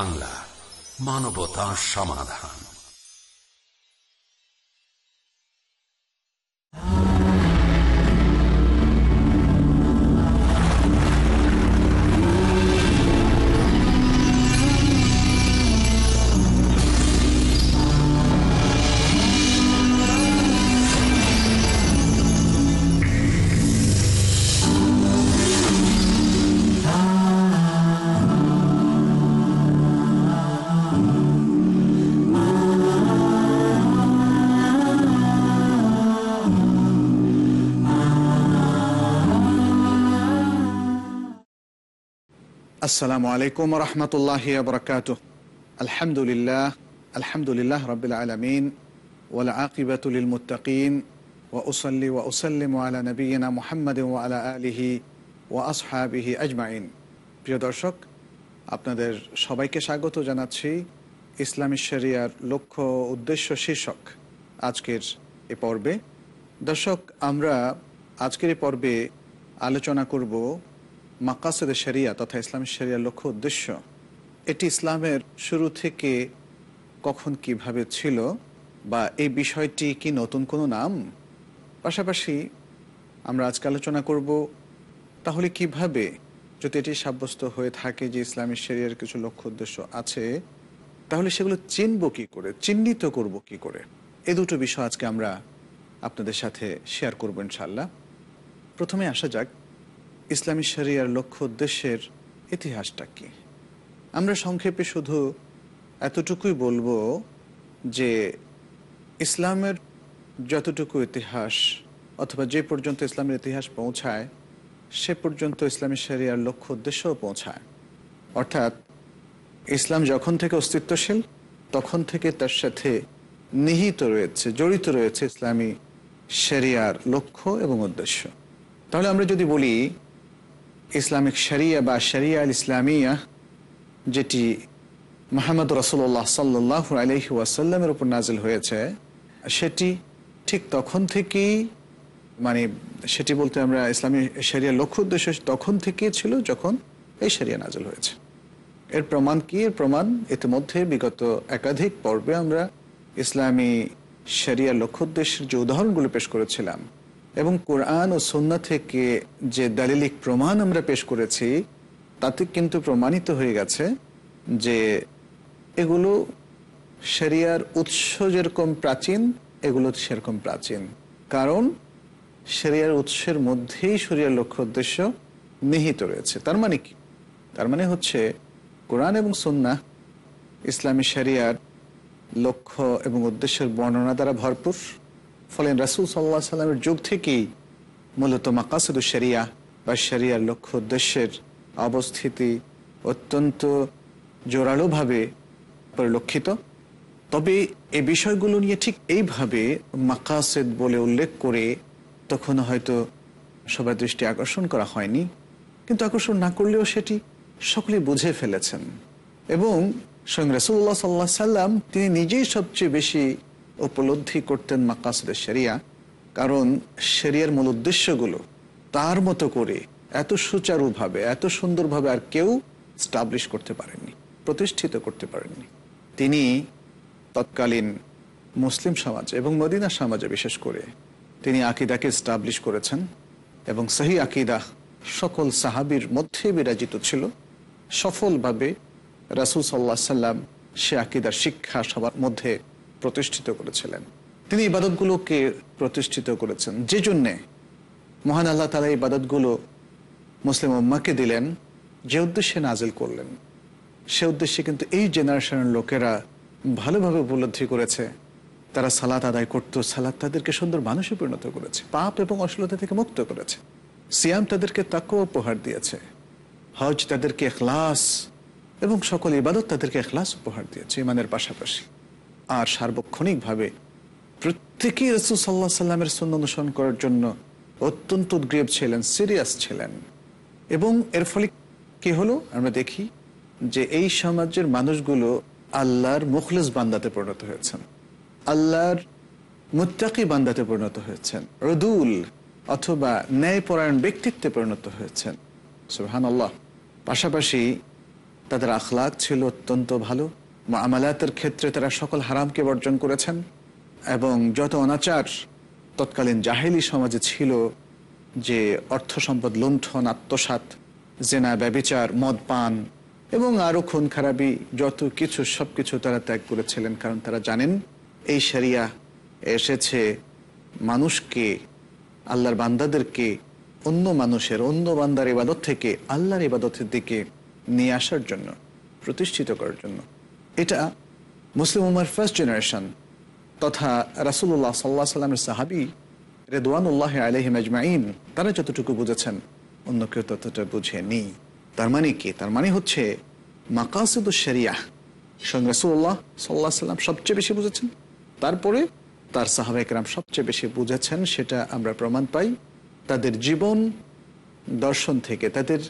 বাংলা মানবতা সমাধান। আসসালামু আলাইকুম রহমতুল্লাহ বরকাত আলহামদুলিল্লাহ আলহামদুলিল্লাহ রবিল আলমিন ওলা আকিবাতুল মুতাকিন ও ওসল্লি ও ওসাল্লিম আলা নবীনা মোহাম্মদ ও আলা আলিহি ও আসহাবিহি আজমাইন প্রিয় দর্শক, আপনাদের সবাইকে স্বাগত জানাচ্ছি ইসলামী শরিয়ার লক্ষ্য উদ্দেশ্য শীর্ষক আজকের এ পর্বে। দর্শক, আমরা আজকের এই পর্বে আলোচনা করব মাকাসেদ শরিয়া তথা ইসলামের শরিয়ার লক্ষ্য উদ্দেশ্য, এটি ইসলামের শুরু থেকে কখন কীভাবে ছিল বা এই বিষয়টি কি নতুন কোনো নাম? পাশাপাশি আমরা আজকে আলোচনা করব তাহলে কীভাবে, যদি এটি সাব্যস্ত হয়ে থাকে যে ইসলামী শরিয়ার কিছু লক্ষ্য উদ্দেশ্য আছে, তাহলে সেগুলো চিনব কি করে, চিহ্নিত করব কি করে? এ দুটো বিষয় আজকে আমরা আপনাদের সাথে শেয়ার করব ইনশাল্লাহ প্রথমে আসা যাক ইসলামী শরিয়ার লক্ষ্য উদ্দেশ্যের ইতিহাসটা কি? আমরা সংক্ষেপে শুধু এতটুকুই বলব যে ইসলামের যতটুকু ইতিহাস অথবা যে পর্যন্ত ইসলামের ইতিহাস পৌঁছায়, সে পর্যন্ত ইসলামী শরিয়ার লক্ষ্য উদ্দেশ্যও পৌঁছায়। অর্থাৎ ইসলাম যখন থেকে অস্তিত্বশীল, তখন থেকে তার সাথে নিহিত রয়েছে, জড়িত রয়েছে ইসলামী শরিয়ার লক্ষ্য এবং উদ্দেশ্য। তাহলে আমরা যদি বলি ইসলামিক শরিয়া বা শরিয়া আল ইসলামিয়া, যেটি মোহাম্মদ রসুল্লাহ সাল্লাহ আলহি ওয়াসাল্লামের উপর নাজিল হয়েছে, সেটি ঠিক তখন থেকেই মানে সেটি বলতে আমরা ইসলামী শরিয়ার লক্ষ্য উদ্দেশ্য তখন থেকেই ছিল যখন এই শরিয়া নাজিল হয়েছে। এর প্রমাণ কি? এর প্রমাণ ইতিমধ্যে বিগত একাধিক পর্বে আমরা ইসলামী শরিয়ার লক্ষ্য উদ্দেশ্যের যে উদাহরণগুলো পেশ করেছিলাম এবং কোরআন ও সন্না থেকে যে দালিলিক প্রমাণ আমরা পেশ করেছি, তাতে কিন্তু প্রমাণিত হয়ে গেছে যে এগুলো শরিয়ার উৎস যেরকম প্রাচীন, এগুলো সেরকম প্রাচীন। কারণ শরিয়ার উৎসের মধ্যেই শরিয়ার লক্ষ্য উদ্দেশ্য নিহিত রয়েছে। তার মানে কি? তার মানে হচ্ছে কোরআন এবং সন্না ইসলামী শরিয়ার লক্ষ্য এবং উদ্দেশ্যের বর্ণনা দ্বারা ভরপুর। ফলে রাসুল সাল্লাহ সাল্লামের যুগ থেকেই মূলত মাকাসুদ শরিয়া বা শরিয়ার লক্ষ্য উদ্দেশ্যের অবস্থিতি অত্যন্ত জোরালোভাবে পরিলক্ষিত। তবে এই বিষয়গুলো নিয়ে ঠিক এইভাবে মাকাসেদ বলে উল্লেখ করে তখন হয়তো সবার দৃষ্টি আকর্ষণ করা হয়নি। কিন্তু আকর্ষণ না করলেও সেটি সকলে বুঝে ফেলেছেন। এবং স্বয়ং রসুল্লাহ সাল্লাহ সাল্লাম তিনি নিজেই সবচেয়ে বেশি উপলব্ধি করতেন মাকাসুদের শরিয়া, কারণ শরিয়ার মূল উদ্দেশ্যগুলো তার মতো করে এত সুচারুভাবে, এত সুন্দরভাবে আর কেউ স্টাবলিশ করতে পারেননি, প্রতিষ্ঠিত করতে পারেননি। তিনি তৎকালীন মুসলিম সমাজ এবং মদিনা সমাজে বিশেষ করে তিনি আকিদাকে স্টাবলিশ করেছেন এবং সহি আকিদা সকল সাহাবির মধ্যে বিরাজিত ছিল। সফলভাবে রাসুল সাল্লাহ সাল্লাম সে আকিদার শিক্ষা সবার মধ্যে প্রতিষ্ঠিত করেছিলেন। তিনি ইবাদতগুলোকে প্রতিষ্ঠিত করেছেন। যে জন্যে মহান আল্লাহ তালা ইবাদতগুলো মুসলিম উম্মাকে দিলেন, যে উদ্দেশ্যে নাজিল করলেন, সে উদ্দেশ্যে কিন্তু এই জেনারেশনের লোকেরা ভালোভাবে উপলব্ধি করেছে। তারা সালাত আদায় করত, সালাত তাদেরকে সুন্দর মানুষে পরিণত করেছে, পাপ এবং অশ্লীলতা থেকে মুক্ত করেছে। সিয়াম তাদেরকে তাকে উপহার দিয়েছে। হজ তাদেরকে এখলাস এবং সকল ইবাদত তাদেরকে এখলাস উপহার দিয়েছে ইমানের পাশাপাশি। আর সার্বক্ষণিকভাবে প্রত্যেকেই রসুল সাল্লাহ সাল্লামের সন্ন্য অনুসরণ করার জন্য অত্যন্ত উদ্গ্রীব ছিলেন, সিরিয়াস ছিলেন। এবং এর ফলে কি হলো? আমরা দেখি যে এই সমাজের মানুষগুলো আল্লাহর মুখলেস বান্দাতে পরিণত হয়েছেন। আল্লাহর মুত্তাকি বান্দাতে পরিণত হয়েছেন। রদুল অথবা ন্যায়পরায়ণ ব্যক্তিত্বে পরিণত হয়েছেন। সুহান আল্লাহ পাশাপাশি তাদের আখলাক ছিল অত্যন্ত ভালো। আমালাতের ক্ষেত্রে তারা সকল হারামকে বর্জন করেছেন এবং যত অনাচার তৎকালীন জাহেলি সমাজে ছিল যে অর্থ সম্পদ লুণ্ঠন আত্মসাত জেনা, ব্যবিচার, মদ পান এবং আরও খুন খারাপি, যত কিছু সব কিছু তারা ত্যাগ করেছিলেন কারণ তারা জানেন এই শরিয়া এসেছে মানুষকে, আল্লাহর বান্দাদেরকে, অন্য মানুষের, অন্য বান্দার ইবাদত থেকে আল্লাহর ইবাদতের দিকে নিয়ে আসার জন্য, প্রতিষ্ঠিত করার জন্য। এটা মুসলিম উমার ফার্স্ট জেনারেশন তথা রাসুল্লাহ সাল্লাহ সাল্লামের সাহাবি রেদওয়ানুল্লাহ আলহিম আজমাইন, তারা যতটুকু বুঝেছেন, অন্য কেউ ততটা বুঝে বুঝেনি। তার মানে কি? তার মানে হচ্ছে মাকাসুদ শরিয়া স্বয়ং রাসুল্লাহ সাল্লাহ সাল্লাম সবচেয়ে বেশি বুঝেছেন। তারপরে তার সাহাবাহিকরাম সবচেয়ে বেশি বুঝেছেন, সেটা আমরা প্রমাণ পাই। তাদের জীবন দর্শন থেকে, তাদের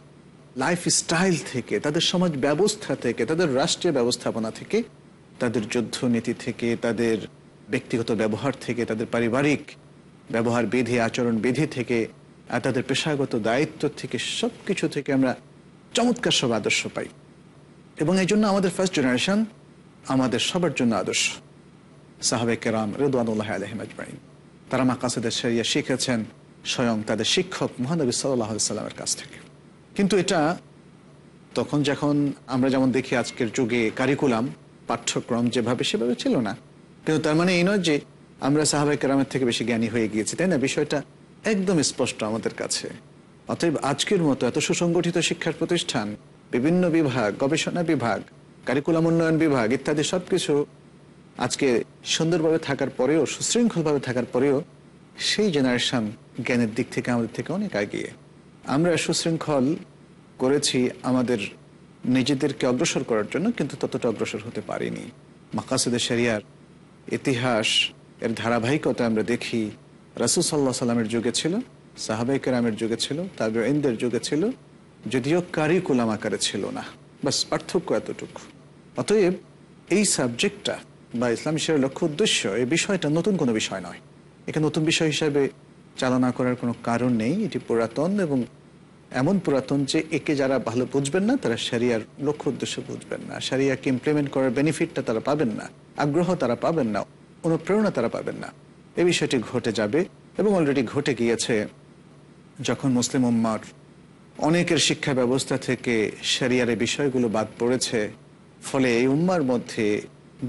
লাইফ স্টাইল থেকে, তাদের সমাজ ব্যবস্থা থেকে, তাদের রাষ্ট্রীয় ব্যবস্থাপনা থেকে, তাদের যুদ্ধ নীতি থেকে, তাদের ব্যক্তিগত ব্যবহার থেকে, তাদের পারিবারিক ব্যবহার বিধি, আচরণ বিধি থেকে, আর তাদের পেশাগত দায়িত্ব থেকে সব কিছু থেকে আমরা চমৎকার সব আদর্শ পাই। এবং এই জন্য আমাদের ফার্স্ট জেনারেশন আমাদের সবার জন্য আদর্শ। সাহাবে কেরাম রেদওয়ানুল্লাহ আলহিম আজমাইন। তারা মাকাসেদের সেরিয়া শিখেছেন স্বয়ং তাদের শিক্ষক মহানবী সাল্লাহ সাল্লামের কাছ থেকে। কিন্তু এটা তখন যখন আমরা যেমন দেখি আজকের যুগে কারিকুলাম পাঠ্যক্রম যেভাবে সেভাবে ছিল না। কিন্তু তার মানে এই নয় যে আমরা সাহাবাই কেরামের থেকে বেশি জ্ঞানী হয়ে গিয়েছি, তাই না? বিষয়টা একদম স্পষ্ট আমাদের কাছে। অতএব আজকের মতো এত সুসংগঠিত শিক্ষার প্রতিষ্ঠান, বিভিন্ন বিভাগ, গবেষণা বিভাগ কারিকুলাম উন্নয়ন বিভাগ ইত্যাদি সব কিছু আজকে সুন্দরভাবে থাকার পরেও, সুশৃঙ্খলভাবে থাকার পরেও সেই জেনারেশন জ্ঞানের দিক থেকে আমাদের থেকে অনেক এগিয়ে। আমরা সুশৃঙ্খল করেছি আমাদের নিজেদেরকে অগ্রসর করার জন্য, কিন্তু ততটা অগ্রসর হতে পারিনি। মাকাসুদের শরিয়ার ইতিহাস এর ধারাবাহিকতা আমরা দেখি, রাসুল সাল্লাহ সাল্লামের যুগে ছিল সাহাবাই কেরামের যুগে ছিল তাবেইনদের যুগে ছিল, যদিও কারিকুলাম আকারে ছিল না। বাস, পার্থক্য এতটুকু। অতএব এই সাবজেক্টটা বা ইসলাম শিক্ষার লক্ষ্য উদ্দেশ্য এই বিষয়টা নতুন কোনো বিষয় নয়। একে নতুন বিষয় হিসাবে চালনা করার কোনো কারণ নেই, এটি পুরাতন এবং এমন পুরাতন যে একে যারা ভালো বুঝবেন না, তারা সারিয়ার লক্ষ্য উদ্দেশ্য বুঝবেন না। সারিয়াকে ইমপ্লিমেন্ট করার বেনিফিটটা তারা পাবেন না। আগ্রহ তারা পাবেন না। অনুপ্রেরণা তারা পাবেন না। এই বিষয়টি ঘটে যাবে এবং অলরেডি ঘটে গিয়েছে যখন মুসলিম উম্মার অনেকের শিক্ষা ব্যবস্থা থেকে সারিয়ার বিষয়গুলো বাদ পড়েছে। ফলে এই উম্মার মধ্যে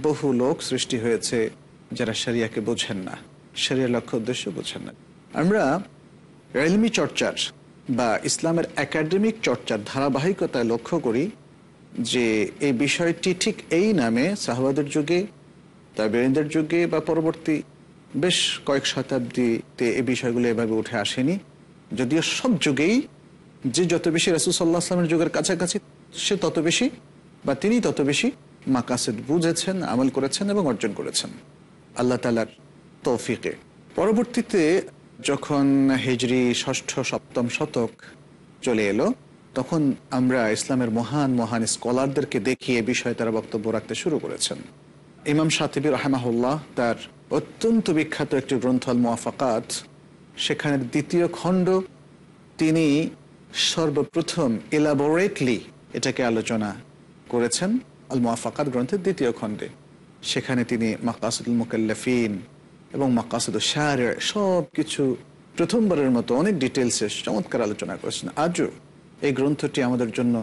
বহু লোক সৃষ্টি হয়েছে যারা সারিয়াকে বোঝেন না সারিয়ার লক্ষ্য উদ্দেশ্য বোঝেন না। আমরা রেলমি চর্চার বা ইসলামের একাডেমিক চর্চার ধারাবাহিকতায় লক্ষ্য করি যে এই বিষয়টি ঠিক এই নামে সাহবাদের যুগে তাবেরিনদের যুগে বা পরবর্তী বেশ কয়েক শতাব্দীতে এই বিষয়গুলো এভাবে উঠে আসেনি। যদিও সব যুগেই যে যত বেশি রাসুল সাল্লাহ আসলামের যুগের কাছাকাছি, সে তত বেশি বা তিনি তত বেশি মাকাসেদ বুঝেছেন, আমল করেছেন এবং অর্জন করেছেন। আল্লাহ তালার তৌফিকে। পরবর্তীতে যখন হিজরি ষষ্ঠ সপ্তম শতক চলে এলো, তখন আমরা ইসলামের মহান মহান স্কলারদেরকে দেখিয়ে বিষয়ে তারা বক্তব্য রাখতে শুরু করেছেন। ইমাম সাতিবি রহমাহুল্লাহ তার অত্যন্ত বিখ্যাত একটি গ্রন্থ আল মোয়াফাকাত সেখানের দ্বিতীয় খণ্ড তিনি সর্বপ্রথম এলাবোরেটলি এটাকে আলোচনা করেছেন, আল মোয়াফাকাত গ্রন্থের দ্বিতীয় খণ্ডে। সেখানে তিনি মাকাসুল মুকাল্লাফিন এবং মাকাসুদ শাহর সব কিছু প্রথমবারের মতো অনেক ডিটেলসে চমৎকার আলোচনা করেছেন। আজও এই গ্রন্থটি আমাদের জন্য,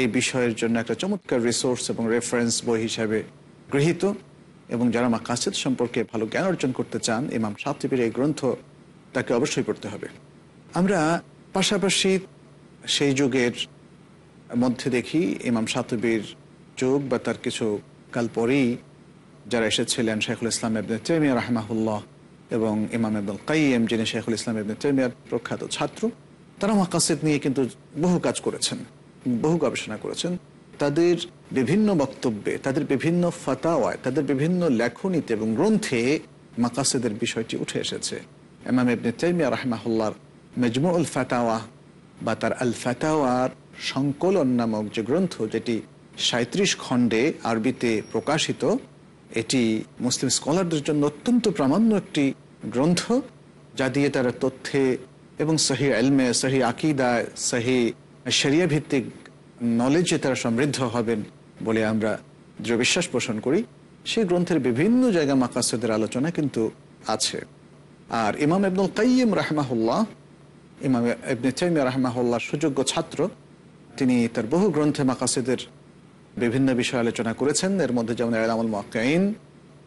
এই বিষয়ের জন্য একটা চমৎকার রিসোর্স এবং রেফারেন্স বই হিসাবে গৃহীত এবং যারা মাকাসেদ সম্পর্কে ভালো জ্ঞান অর্জন করতে চান, ইমাম সাতিবির এই গ্রন্থ তাকে অবশ্যই পড়তে হবে। আমরা পাশাপাশি সেই যুগের মধ্যে দেখি ইমাম সাতবির যুগ বা তার কিছু কাল পরেই যারা এসেছিলেন শেখুল ইসলাম এবনে তেমিয়া রাহমাহুল্লাহ এবং ইমাম আব্দুল কাইম যিনি শেখুল ইসলাম এবনে তেমিয়ার প্রখ্যাত ছাত্র, তারা মাকাসেদ নিয়ে কিন্তু বহু কাজ করেছেন, বহু গবেষণা করেছেন। তাদের বিভিন্ন বক্তব্যে, তাদের বিভিন্ন ফাতাওয়ায়, তাদের বিভিন্ন লেখনীতে এবং গ্রন্থে মাকাসেদের বিষয়টি উঠে এসেছে। ইমাম ইবনে তেমিয়া রাহমাহুল্লাহর মেজমুল ফাতাওয়া বা তার আল ফাতাওয়ার সংকলন নামক যে গ্রন্থ, যেটি সাঁত্রিশ খণ্ডে আরবিতে প্রকাশিত এটি মুসলিম স্কলারদের জন্য অত্যন্ত প্রামাণ্য একটি গ্রন্থ, যা দিয়ে তারা তথ্যে এবং সহি আলমে সহি আকিদা সহি শরিয়া ভিত্তিক নলেজে তারা সমৃদ্ধ হবেন বলে আমরা দৃঢ় বিশ্বাস পোষণ করি। সেই গ্রন্থের বিভিন্ন জায়গায় মাকাসেদের আলোচনা কিন্তু আছে। আর ইমাম ইবনুল কাইম রাহমাহুল্লাহ, ইমাম ইবনে তাইমিয়া রাহমাহুল্লাহ সুযোগ্য ছাত্র, তিনি তার বহু গ্রন্থে মাকাসেদের বিভিন্ন বিষয় আলোচনা করেছেন। এর মধ্যে যেমন আলামুল মাকাইন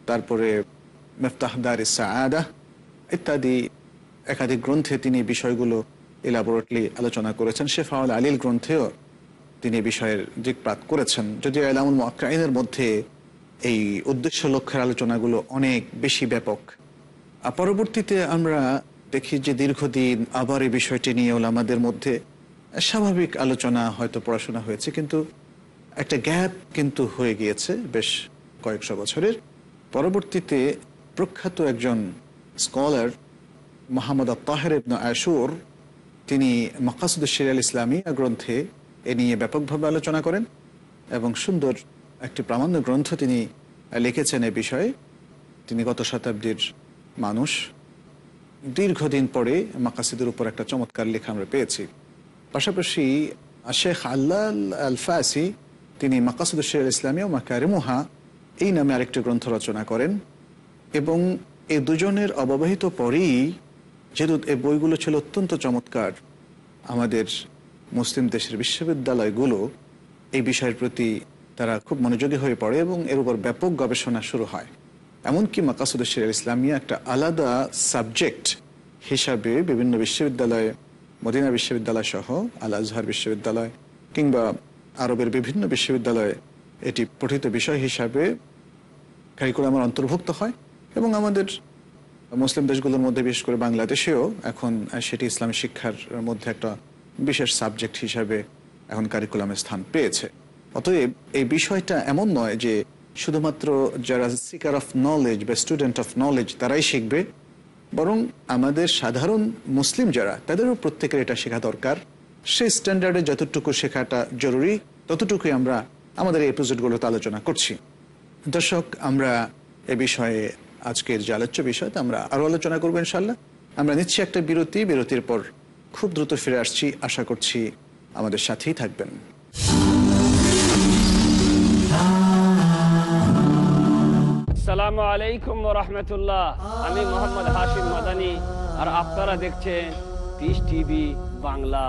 তারপরে মেফতাহদার সাআদা ইত্যাদি একাধিক গ্রন্থে তিনি বিষয়গুলো ইলাবোরেটলি আলোচনা করেছেন। শেফাউল আলীল গ্রন্থেও তিনি বিষয়ের দিকপাত করেছেন। যদিও আলামুল মাকাইনের মধ্যে এই উদ্দেশ্য লক্ষ্যের আলোচনাগুলো অনেক বেশি ব্যাপক। পরবর্তীতে আমরা দেখি যে দীর্ঘদিন আবার এই বিষয়টি নিয়ে আমাদের মধ্যে স্বাভাবিক আলোচনা হয়তো পড়াশোনা হয়েছে, কিন্তু একটা গ্যাপ কিন্তু হয়ে গিয়েছে বেশ কয়েকশো বছরের। পরবর্তীতে প্রখ্যাত একজন scholar Muhammad Tahir ibn Ashur, তিনি মকাসুদ শিরাল ইসলামী গ্রন্থে এ নিয়ে ব্যাপকভাবে আলোচনা করেন এবং সুন্দর একটি প্রামাণ্য গ্রন্থ তিনি লিখেছেন এ বিষয়ে। তিনি গত শতাব্দীর মানুষ। দীর্ঘদিন পরে মাকাসিদের উপর একটা চমৎকার লেখা আমরা পেয়েছি। পাশাপাশি শেখ আল্লাহ আল ফাসি তিনি মাকাসুদ শের ইসলামী ও মাকারিমুহা এই নামে আরেকটি গ্রন্থ রচনা করেন এবং এই দুজনের অববাহিত পরেই যেহেতু এই বইগুলো ছিল অত্যন্ত চমৎকার, আমাদের মুসলিম দেশের বিশ্ববিদ্যালয়গুলো এই বিষয়ের প্রতি তারা খুব মনোযোগী হয়ে পড়ে এবং এর উপর ব্যাপক গবেষণা শুরু হয়। এমনকি মাকাসুদ শের ইসলামিয়া একটা আলাদা সাবজেক্ট হিসাবে বিভিন্ন বিশ্ববিদ্যালয়ে, মদিনা বিশ্ববিদ্যালয় সহ আল আজহার বিশ্ববিদ্যালয় কিংবা আরবের বিভিন্ন বিশ্ববিদ্যালয়ে এটি পঠিত বিষয় হিসাবে কারিকুলামের অন্তর্ভুক্ত হয় এবং আমাদের মুসলিম দেশগুলোর মধ্যে, বিশেষ করে বাংলাদেশেও এখন সেটি ইসলামী শিক্ষার মধ্যে একটা বিশেষ সাবজেক্ট হিসাবে এখন কারিকুলামের স্থান পেয়েছে। অতএব এই বিষয়টা এমন নয় যে শুধুমাত্র যারা সিকার অফ নলেজ বা স্টুডেন্ট অফ নলেজ তারাই শিখবে, বরং আমাদের সাধারণ মুসলিম যারা, তাদেরও প্রত্যেকের এটা শেখা দরকার। সেই স্ট্যান্ডার্ডে যতটুকু শেখাটা জরুরি, ততটুকুই আমরা আমাদের এই এপিসোডগুলোতে আলোচনা করছি। দর্শক, আমরা এ বিষয়ে আজকের যে আলোচ্য বিষয় আমরা আরও আলোচনা করব ইনশাল্লাহ আমরা নিচ্ছি একটা বিরতি, বিরতির পর খুব দ্রুত ফিরে আসছি। আশা করছি আমাদের সাথেই থাকবেন। আমি মোহাম্মদ মাদানি, আর আপনারা দেখছেন টিভি বাংলা।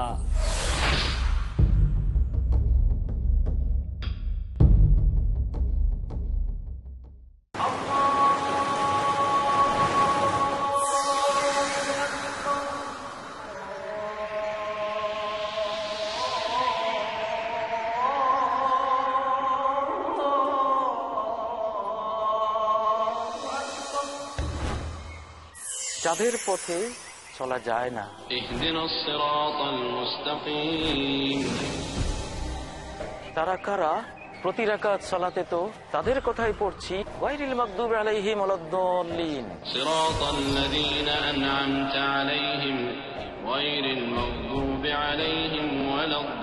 যাদের পথে চলা যায় না। তারা কারা? প্রতি রাকাত তো তাদের কথাই পড়ছি। ওয়াইরিল মাকদুব আলাইহিম আলাদদাল্লিন আলাইহিম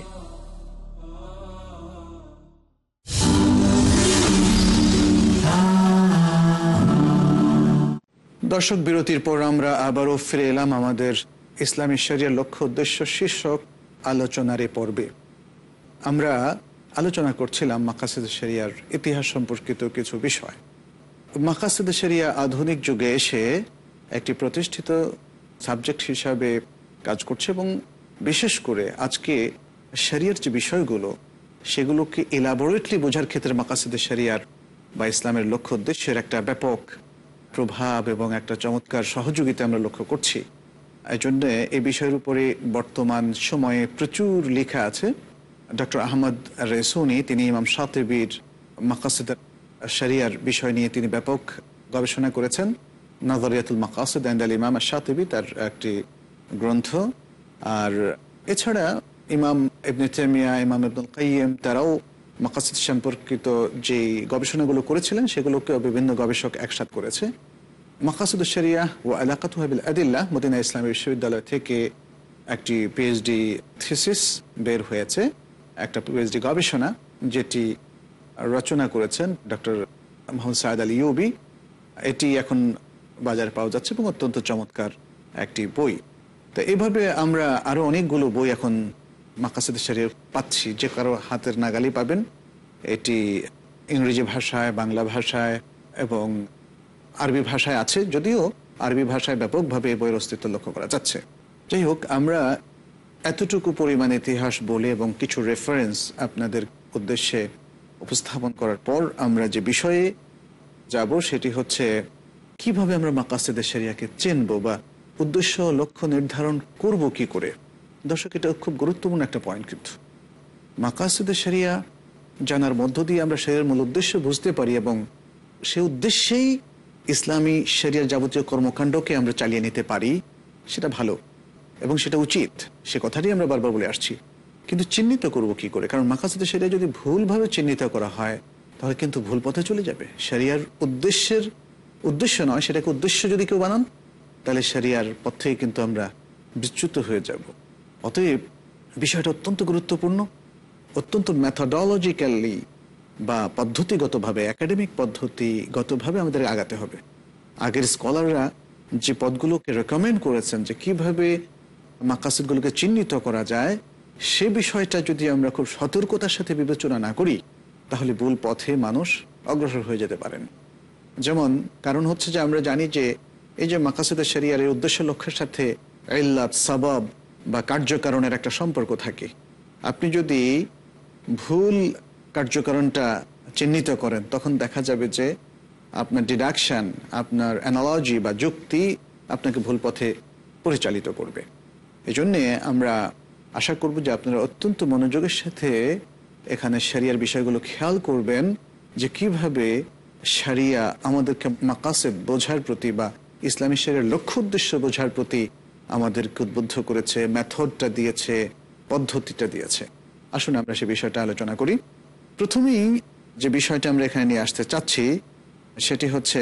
দর্শক বিরতির পর আমরা আবারও ফিরে এলাম আমাদের ইসলামী শরিয়ার লক্ষ্য উদ্দেশ্য শীর্ষক আলোচনার এ পর্বে। আমরা আলোচনা করছিলাম মাকাসিদ শরিয়ার ইতিহাস সম্পর্কিত কিছু বিষয়। মাকাসিদ শরিয়া আধুনিক যুগে এসে একটি প্রতিষ্ঠিত সাবজেক্ট হিসাবে কাজ করছে এবং বিশেষ করে আজকে শরিয়ার যে বিষয়গুলো, সেগুলোকে ইলাবোরেটলি বোঝার ক্ষেত্রে মাকাসিদ শরিয়ার বা ইসলামের লক্ষ্য উদ্দেশ্যের একটা ব্যাপক প্রভাব এবং একটা চমৎকার সহযোগিতা আমরা লক্ষ্য করছি। এই জন্য এই বিষয়ের উপরে বর্তমান সময়ে প্রচুর লেখা আছে। ডক্টর আহমদ রেসুনি, তিনি ইমাম সাতেবির মাকাসিদ শরিয়ার বিষয় নিয়ে তিনি ব্যাপক গবেষণা করেছেন। নজরিয়াতুল মাকাসিদ অ্যান্ড আল ইমাম সাতেবি তার একটি গ্রন্থ। আর এছাড়া ইমাম ইবনে তেমিয়া ইমাম ইবনুল কাইম তারাও মাকাসিদ সম্পর্কিত যে গবেষণাগুলো করেছিলেন সেগুলোকে বিভিন্ন গবেষক একসাথ করেছে। মাকাসুদ শরিয়া ও আলাকাত হাবিল আদিল্লা মদিনা ইসলামী বিশ্ববিদ্যালয় থেকে একটি পিএইচডি থিসিস বের হয়েছে। একটা পিএইচডি গবেষণা যেটি রচনা করেছেন ডক্টর মোহাম্মদ সায়দ আলী ইউবি। এটি এখন বাজারে পাওয়া যাচ্ছে এবং অত্যন্ত চমৎকার একটি বই। তো এইভাবে আমরা আরও অনেকগুলো বই এখন মাকাসিদ শরীর পাচ্ছি, যে কারও হাতের নাগালি পাবেন। এটি ইংরেজি ভাষায়, বাংলা ভাষায় এবং আরবি ভাষায় আছে, যদিও আরবি ভাষায় ব্যাপকভাবে এই বইয়ের অস্তিত্ব লক্ষ্য করা যাচ্ছে। যাই হোক, আমরা এতটুকু পরিমাণ ইতিহাস বলে এবং কিছু রেফারেন্স আপনাদের উদ্দেশ্যে উপস্থাপন করার পর আমরা যে বিষয়ে যাব সেটি হচ্ছে, কীভাবে আমরা মাকাসেদের শরিয়াকে চিনব বা উদ্দেশ্য, লক্ষ্য নির্ধারণ করব কি করে? দর্শক, এটা খুব গুরুত্বপূর্ণ একটা পয়েন্ট কিন্তু। মাকাসেদের শরিয়া জানার মধ্য দিয়ে আমরা শরীরের মূল উদ্দেশ্য বুঝতে পারি এবং সে উদ্দেশ্যেই ইসলামী শরিয়ার যাবতীয় কর্মকাণ্ডকে আমরা চালিয়ে নিতে পারি, সেটা ভালো এবং সেটা উচিত। সে কথাটি আমরা বারবার বলে আসছি। কিন্তু চিহ্নিত করব কি করে? কারণ মাকাসেদের শরিয়া যদি ভুলভাবে চিহ্নিত করা হয়, তাহলে কিন্তু ভুল পথে চলে যাবে। শরিয়ার উদ্দেশ্যের উদ্দেশ্য নয়, সেটাকে উদ্দেশ্য যদি কেউ বানান, তাহলে শরিয়ার পথ থেকে কিন্তু আমরা বিচ্যুত হয়ে যাব। অতএব বিষয়টা অত্যন্ত গুরুত্বপূর্ণ, অত্যন্ত ম্যাথাডলজিক্যালি বা পদ্ধতিগতভাবে একাডেমিক পদ্ধতিগতভাবে আমাদের আগাতে হবে। আগের স্কলাররা যে পদগুলোকে রেকমেন্ড করেছেন যে কীভাবে মাকাসিদগুলোকে চিহ্নিত করা যায়, সে বিষয়টা যদি আমরা খুব সতর্কতার সাথে বিবেচনা না করি, তাহলে ভুল পথে মানুষ অগ্রসর হয়ে যেতে পারেন। যেমন কারণ হচ্ছে যে আমরা জানি যে এই যে মাকাসিদের শরিয়ার, এই উদ্দেশ্য লক্ষ্যের সাথে ইল্লাত, সাবাব বা কার্যকারণের একটা সম্পর্ক থাকে। আপনি যদি ভুল কার্যকারণটা চিহ্নিত করেন, তখন দেখা যাবে যে আপনার ডিডাকশান, আপনার অ্যানালজি বা যুক্তি আপনাকে ভুল পথে পরিচালিত করবে। এই জন্যে আমরা আশা করব যে আপনারা অত্যন্ত মনোযোগের সাথে এখানে সারিয়ার বিষয়গুলো খেয়াল করবেন যে কীভাবে সারিয়া আমাদেরকে মাকাসেদ বোঝার প্রতি বা ইসলামী সারিয়ার লক্ষ্য উদ্দেশ্য বোঝার প্রতি আমাদেরকে উদ্বুদ্ধ করেছে মেথডটা দিয়েছে, পদ্ধতিটা দিয়েছে। আসুন আমরা সে বিষয়টা আলোচনা করি। প্রথমেই যে বিষয়টা আমরা এখানে নিয়ে আসতে চাচ্ছি, সেটি হচ্ছে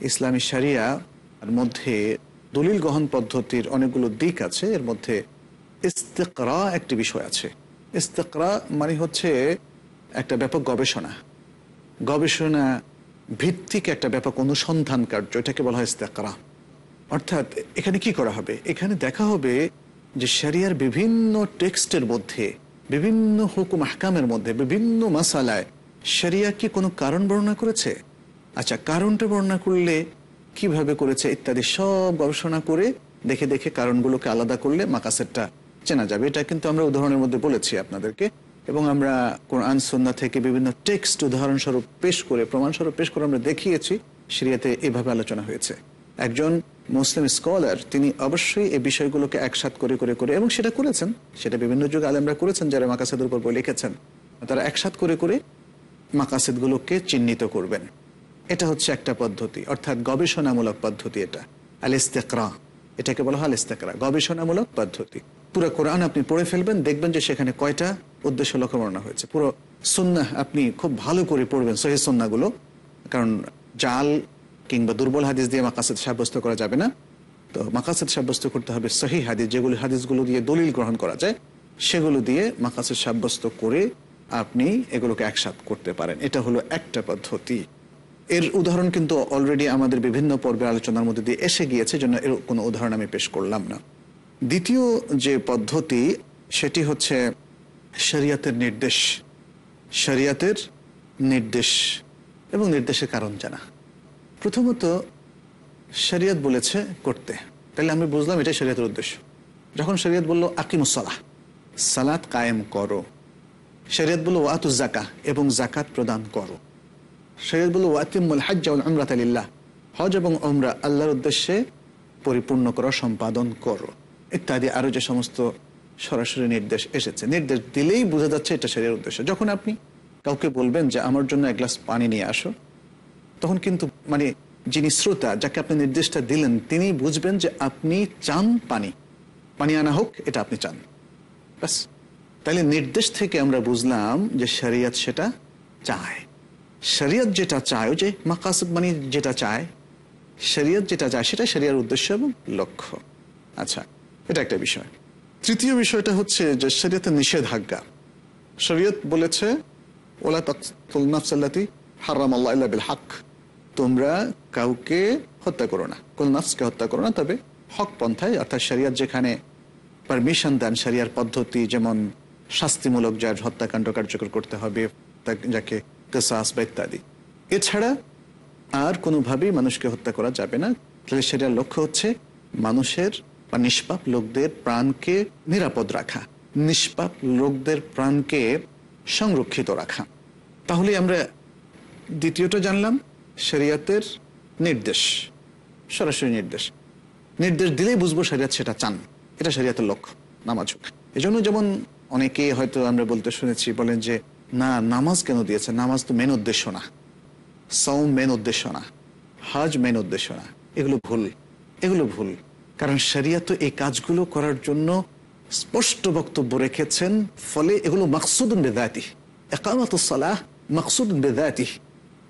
ইসলামী সারিয়া এর মধ্যে দলিল গ্রহণ পদ্ধতির অনেকগুলো দিক আছে। এর মধ্যে ইস্তেকরা একটি বিষয় আছে। ইস্তেকরা মানে হচ্ছে একটা ব্যাপক গবেষণা। গবেষণা ভিত্তিক একটা ব্যাপক অনুসন্ধান কার্য, এটাকে বলা হয় ইস্তেকরা। অর্থাৎ এখানে কি করা হবে? এখানে দেখা হবে যে শরিয়ার বিভিন্ন টেক্সটের মধ্যে, বিভিন্ন হুকুম হাকামের মধ্যে, বিভিন্ন মাসালায় শরিয়া কি কোনো কারণ বর্ণনা করেছে? আচ্ছা কারণটা বর্ণনা করলে কীভাবে করেছে ইত্যাদি সব গবেষণা করে দেখে দেখে কারণগুলোকে আলাদা করলে মাকাসেরটা চেনা যাবে। এটা কিন্তু আমরা উদাহরণের মধ্যে বলেছি আপনাদেরকে। এবং আমরা কোরআন সন্না থেকে বিভিন্ন টেক্সট উদাহরণস্বরূপ পেশ করে, প্রমাণস্বরূপ পেশ করে আমরা দেখিয়েছি সিরিয়াতে এভাবে আলোচনা হয়েছে। একজন মুসলিম স্কলার তিনি অবশ্যই এই বিষয়গুলোকে একসাথ করে করে করে, এবং সেটা করেছেন। সেটা বিভিন্ন যুগে আলেমরা করেছেন যারা মাকাসেদের উপর বই লিখেছেন। তারা একসাথ করে করে মাকাসেদগুলোকে চিহ্নিত করবেন। এটা হচ্ছে একটা পদ্ধতি, অর্থাৎ গবেষণামূলক পদ্ধতি এটা। আল ইস্তেকরা এটাকে বলা হয় আল ইস্তেকরা গবেষণামূলক পদ্ধতি। পুরো কোরআন আপনি পড়ে ফেলবেন, দেখবেন যে সেখানে কয়টা উদ্দেশ্য লক্ষ্য বর্ণনা হয়েছে। পুরো সন্না আপনি খুব ভালো করে পড়বেন, সহি সন্নাগুলো কারণ জাল কিংবা দুর্বল হাদিস দিয়ে মাকাসেদ সাব্যস্ত করা যাবে না। তো মাকাসেদ সাব্যস্ত করতে হবে সহি হাদিস, যেগুলি হাদিসগুলো দিয়ে দলিল গ্রহণ করা যায়, সেগুলো দিয়ে মাকাসেদ সাব্যস্ত করে আপনি এগুলোকে একসাথ করতে পারেন। এটা হলো একটা পদ্ধতি। এর উদাহরণ কিন্তু অলরেডি আমাদের বিভিন্ন পর্বে আলোচনার মধ্যে দিয়ে এসে গিয়েছে জন্য এর কোনো উদাহরণ আমি পেশ করলাম না। দ্বিতীয় যে পদ্ধতি, সেটি হচ্ছে শরিয়াতের নির্দেশ। শরিয়াতের নির্দেশ এবং নির্দেশের কারণ জানা। প্রথমত, শরিয়ত বলেছে করতে। তাহলে আমি বুঝলাম এটাই শরিয়তের উদ্দেশ্য। যখন শরিয়ত বলল আকিমুসলাহ সালাত কায়েম করো। শরিয়ত বলল, ওয়াতু জাকা এবং জাকাত প্রদান করো। শরিয়ত বলল, ওয়াতিমুল হাজ আমরাত আলিল্লাহ হজ এবং ওমরা আল্লাহর উদ্দেশ্যে পরিপূর্ণ করা, সম্পাদন করো। ইত্যাদি আরও যে সমস্ত সরাসরি নির্দেশ এসেছে। নির্দেশ দিলেই বোঝা যাচ্ছে এটা শরীরের উদ্দেশ্য। যখন আপনি কাউকে বলবেন যে, আমার জন্য এক গ্লাস পানি নিয়ে আসো তখন কিন্তু মানে যিনি শ্রোতা, যাকে আপনি নির্দেশটা দিলেন, তিনি বুঝবেন যে আপনি চান পানি। পানি আনা হোক, এটা আপনি চান। ব্যাস। তাহলে নির্দেশ থেকে আমরা বুঝলাম যে শরিয়ত সেটা চায়। শরিয়ত যেটা চায় যে মাকাসদ মানে যেটা চায়, শরিয়ত যেটা চায়, সেটা শরিয়ার উদ্দেশ্য এবং লক্ষ্য। আচ্ছা এটা একটা বিষয়। তৃতীয় বিষয়টা হচ্ছে যে শরীয়তের নিষেধাজ্ঞা। শরীয়ত বলেছে, ওলা তকসাল্লাতি হারাম আল্লাহ বিল হক। তোমরা কাউকে হত্যা করো না, কোন নাফসকে হত্যা করো না, তবে হক পন্থায়, অর্থাৎ শরিয়ত যেখানে পারমিশন দেন শরিয়ার পদ্ধতি, যেমন শাস্তিমূলক যার হত্যাকাণ্ড কার্যকর করতে হবে যাকে কেসাস বা ইত্যাদি। এছাড়া আর কোনোভাবেই মানুষকে হত্যা করা যাবে না। তাহলে সেটার লক্ষ্য হচ্ছে মানুষের বা নিষ্পাপ লোকদের প্রাণকে নিরাপদ রাখা, নিষ্পাপ লোকদের প্রাণকে সংরক্ষিত রাখা। তাহলে আমরা দ্বিতীয়টা জানলাম শরিয়াতের নির্দেশ, সরাসরি নির্দেশ। নির্দেশ দিলেই বুঝব শরিয়াত সেটা চান। এটা শরিয়াতের লক্ষ্য নামাজ এজন্য যেমন অনেকে হয়তো আমরা বলতে শুনেছি, বলেন যে, না, নামাজ কেন দিয়েছে নামাজ তো মেন উদ্দেশ্য না। সৌম মেন উদ্দেশ্য না। হজ মেন উদ্দেশ্য না। এগুলো ভুল। এগুলো ভুল। কারণ শরিয়া তো এই কাজগুলো করার জন্য স্পষ্ট বক্তব্য রেখেছেন। ফলে এগুলো মাকসুদ বেদাতি একামত সালাহ মাকসুদ বেদাতি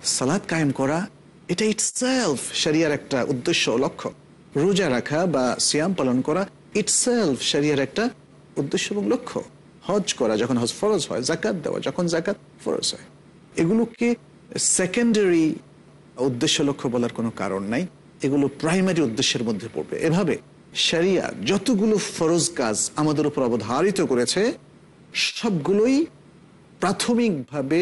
সালাদ কায়েম করা, এটা ইটসেলফ শরিয়ার একটা উদ্দেশ্য লক্ষ্য। রোজা রাখা বা সিয়াম পালন করা ইটসেলফ শরিয়ার একটা উদ্দেশ্য এবং লক্ষ্য। হজ করা যখন হজ ফরজ হয় জাকাত দেওয়া, যখন জাকাত ফরজ হয়। এগুলোকে সেকেন্ডারি উদ্দেশ্য লক্ষ্য বলার কোনো কারণ নাই। এগুলো প্রাইমারি উদ্দেশ্যের মধ্যে পড়বে। এভাবে শরিয়া যতগুলো ফরজ কাজ আমাদের উপর অবধারিত করেছে, সবগুলোই প্রাথমিকভাবে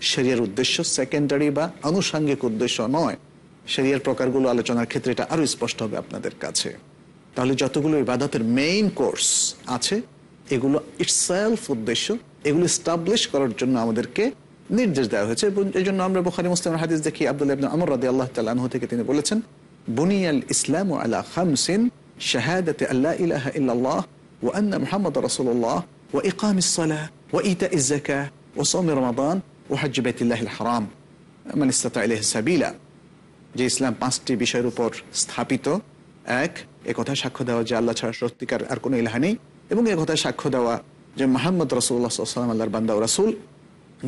শরিয়ার উদ্দেশ্য সেকেন্ডারি বা আনুষাঙ্গিক উদ্দেশ্য নয়। শরিয়ার প্রকারগুলো আলোচনার ক্ষেত্রে এটা আরও স্পষ্ট হবে আপনাদের কাছে। তাহলে যতগুলো ইবাদতের মেইন কোর্স আছে, এগুলো ইটসেলফ উদ্দেশ্য, এগুলো স্টাবলিশ করার জন্য আমাদেরকে নির্দেশ দেওয়া হয়েছে এবং এই জন্য আমরা বোখারি মুসলিম হাদিস দেখি আব্দুল্লাহ আমর রাদি আল্লাহ তাআলা থেকে তিনি বলেছেন, বুনিয়াল ইসলাম আলা খামসিন শাহাদাত আল্লা ইলাহা ইল্লাল্লাহ ওয়া আন্না মুহাম্মাদ রাসূলুল্লাহ ওয়া ইকামিস সালাহ ওয়া ইতাইজ যাকাহ ওয়া সাওম রমাদান ওয়া হজ্জ বাইতুল্লাহিল হারাম মান ইলাইহি সাবিলা যে ইসলাম পাঁচটি বিষয়ের উপর স্থাপিত, এক কথা সাক্ষ্য দেওয়া যে আল্লাহ ছাড়া সত্যিকার আর কোনো ইলাহা নেই এবং কথা সাক্ষ্য দেওয়া যে মোহাম্মদ রসুল্লাহ সাল্লাম আল্লাহর বান্দা রাসুল,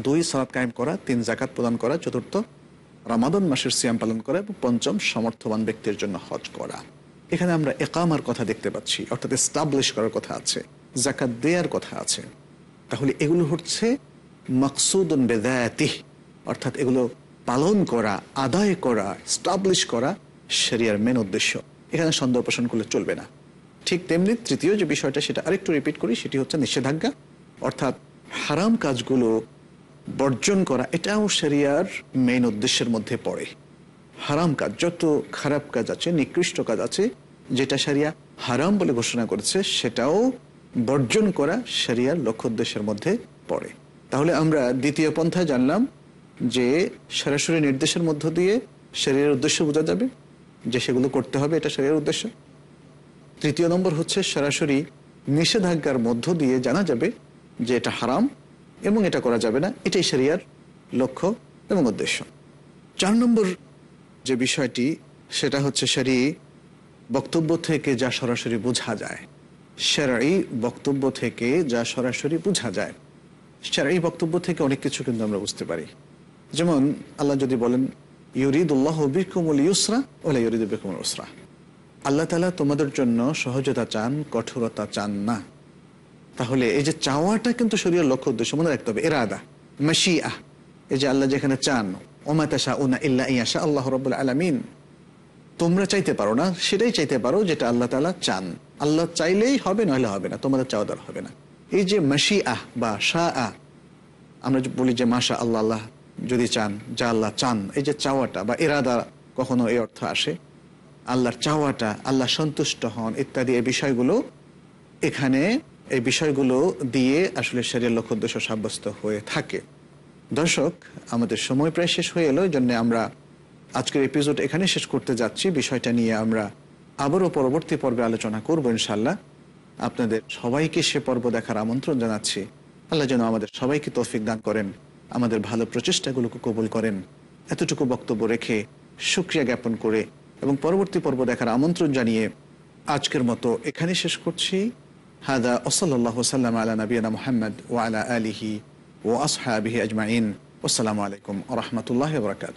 দুই সালাদ কায়েম করা, তিন জাকাত প্রদান করা, চতুর্থ, রামাদন মাসের সিয়াম পালন করা এবং পঞ্চম, সমর্থবান ব্যক্তির জন্য হজ করা। এখানে আমরা একামার কথা দেখতে পাচ্ছি, অর্থাৎ এস্টাবলিশ করার কথা আছে জাকাত দেওয়ার কথা আছে। তাহলে এগুলো হচ্ছে মকসুদন বেদায়াতিহ অর্থাৎ এগুলো পালন করা, আদায় করা স্টাবলিশ করা শরিয়ার মেন উদ্দেশ্য। এখানে সন্দেহ পোষণ করলে চলবে না। ঠিক তেমনি তৃতীয় যে বিষয়টা, সেটা আরেকটু রিপিট করি, সেটি হচ্ছে নিষেধাজ্ঞা। অর্থাৎ হারাম কাজগুলো বর্জন করা, এটাও শরিয়ার মেইন উদ্দেশ্যের মধ্যে পড়ে। হারাম কাজ, যত খারাপ কাজ আছে, নিকৃষ্ট কাজ আছে, যেটা সারিয়া হারাম বলে ঘোষণা করেছে, সেটাও বর্জন করা শরিয়ার লক্ষ্য উদ্দেশ্যের মধ্যে পড়ে। তাহলে আমরা দ্বিতীয় পন্থায় জানলাম যে সরাসরি নির্দেশের মধ্য দিয়ে শরীরের উদ্দেশ্য বোঝা যাবে যে সেগুলো করতে হবে, এটা শরীরের উদ্দেশ্য। তৃতীয় নম্বর হচ্ছে সরাসরি নিষেধাজ্ঞার মধ্য দিয়ে জানা যাবে যে এটা হারাম এবং এটা করা যাবে না, এটাই শরিয়ার লক্ষ্য এবং উদ্দেশ্য। চার নম্বর যে বিষয়টি, সেটা হচ্ছে সারি বক্তব্য থেকে যা সরাসরি বোঝা যায়। সেরাই বক্তব্য থেকে যা সরাসরি বোঝা যায়। সেরাই বক্তব্য থেকে অনেক কিছু কিন্তু আমরা বুঝতে পারি। যেমন আল্লাহ যদি বলেন, ইউরিদুল্লাহ বিকুমুল ইউসরা ওলা ইউরিদ বিকুমুল আল্লাহ তালা তোমাদের জন্য সহজতা চান, কঠোরতা চান না। তাহলে এই যে চাওয়াটা কিন্তু শরীরের লক্ষ্য উদ্দেশ্য, মনে রাখতে হবে এরাদা মাসিয়া এই যে আল্লাহ যেখানে চান ওমাতাশা উনা ইল্লা ইয়াশা আল্লাহ রব্বুল আলমিন। তোমরা চাইতে পারো না, সেটাই চাইতে পারো যেটা আল্লাহ তালা চান। আল্লাহ চাইলেই হবে, নইলে হবে না, তোমাদের চাওয়া হবে না। এই যে মাসি আহ বা শাহ আহ আমরা বলি যে মাশা আল্লাহ আল্লাহ যদি চান, যা আল্লাহ চান, এই যে চাওয়াটা বা এরাদা কখনো এই অর্থ আসে, আল্লাহর চাওয়াটা, আল্লাহ সন্তুষ্ট হন, ইত্যাদি এই বিষয়গুলো এখানে, এই বিষয়গুলো দিয়ে আসলে শরীর লক্ষ্য উদ্দেশ্য সাব্যস্ত হয়ে থাকে। দর্শক, আমাদের সময় প্রায় শেষ হয়ে এলো জন্য আমরা আজকের এপিসোড এখানে শেষ করতে যাচ্ছি। বিষয়টা নিয়ে আমরা আবারও পরবর্তী পর্বে আলোচনা করব ইনশাল্লাহ আপনাদের সবাইকে সে পর্ব দেখার আমন্ত্রণ জানাচ্ছি। আল্লাহ যেন আমাদের সবাইকে তৌফিক দান করেন, আমাদের ভালো প্রচেষ্টাগুলোকে কবুল করেন। এতটুকু বক্তব্য রেখে সুক্রিয়া জ্ঞাপন করে এবং পরবর্তী পর্ব দেখার আমন্ত্রণ জানিয়ে আজকের মতো এখানে শেষ করছি। হাদা ওসল্লাহ সাল্লাম আলা নবীনা মোহাম্মদ ও আলা আলিহি ও আসহাবিহি আজমাইন। আসসালামু আলাইকুম রহমতুল্লাহ বরকাত